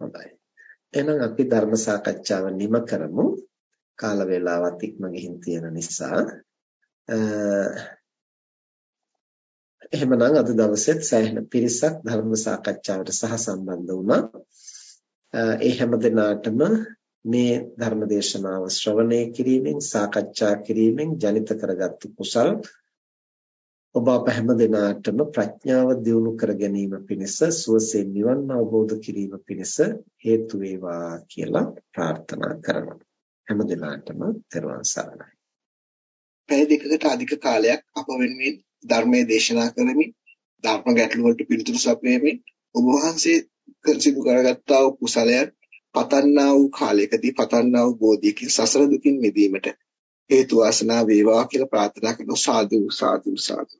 හොඳයි. එහෙනම් අපි ධර්ම සාකච්ඡාව නිම කරමු. කාල වේලාවත් ඉක්ම ගිහින් තියෙන නිසා එහෙමනම් අද දවසෙත් සෑහෙන පිරිසක් ධර්ම සාකච්ඡාවට සහසම්බන්ධ වුණා. ඒ හැම දිනාටම මේ ධර්ම දේශනාව ශ්‍රවණය කිරීමෙන් සාකච්ඡා කිරීමෙන් ජනිත කරගත්තු කුසල් ඔබ අප හැම දිනාටම ප්‍රඥාව දියුණු කර ගැනීම පිණිස සුවසේ නිවන් අවබෝධ කිරීම පිණිස හේතු වේවා කියලා ප්‍රාර්ථනා කරනවා. හැම දිනාටම තෙරුවන් සරණයි. පැය දෙකකට අධික කාලයක් අප වෙනුවෙන් ධර්මයේ දේශනා කරමින් ධර්ම ගැටළු වලට පිළිතුරු සපයමින් ඔබ වහන්සේ සිදු කරගත්තා වූ කුසලයන් පතන්නා වූ කාලයකදී පතන්නා වූ බෝධියකින් සසර දුකින් මිදීමට හේතු වාසනා වේවා කියලා ප්‍රාර්ථනා කරන සාදු සාදු සාදු.